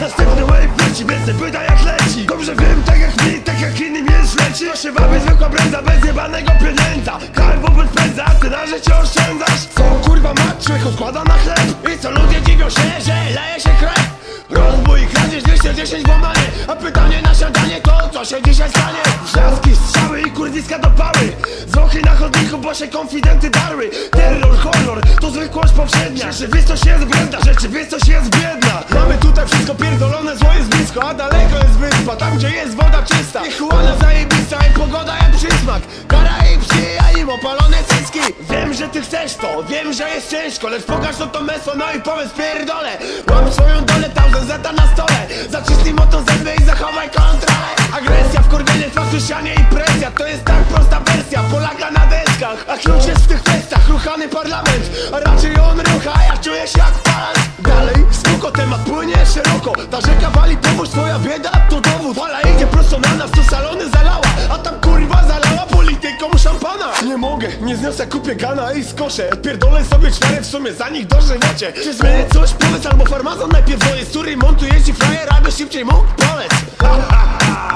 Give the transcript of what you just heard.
leci, więc nie pyta jak leci. Dobrze wiem, tak jak mi, tak jak innym jest leci To się bawi zwykła brędza, bez jebanego pieniędza. Karbo bez pędza, ty na życie oszczędzasz. Co kurwa mać, człowiek odkłada na chleb. I co ludzie dziwią się, że leje się krew. Rozbój, kradzież, 210 włamanie A pytanie na siadanie to co się dzisiaj się konfidenty darły. Terror, horror, to zwykłość powszednia. Rzeczywistość jest błędna, rzeczywistość jest biedna. Mamy tutaj wszystko pierdolone, zło jest blisko A daleko jest wyspa, tam gdzie jest woda czysta. Chłona zajebista i pogoda jak przysmak. Kara i psi, a im opalone cycki. Wiem, że ty chcesz to, wiem, że jest ciężko Lecz pokaż to to mesło, no i powiedz pierdolę. Łap swoją dolę, tam zeta na stole. Zacisnij mocno zęby i zachowaj kontrolę. Agresja, wkurwienie, twarz i presja To jest tak prosta wersja, Polaka A raczej on rucha, ja czuję się jak pan Dalej, spoko, temat płynie szeroko. Ta rzeka wali pomóż, twoja bieda to dowód. Fala idzie prosto na nas, to salony zalała. A tam kurwa zalała polityką szampana. Nie mogę, nie zniosę, kupię gana i skoszę. Pierdolę sobie cztery w sumie, za nich dożywocie Czy zmienię coś, powiedz, albo farmazon najpierw To jest, który montu jeździ frajer, aby szybciej mógł polec Ha, ha, ha.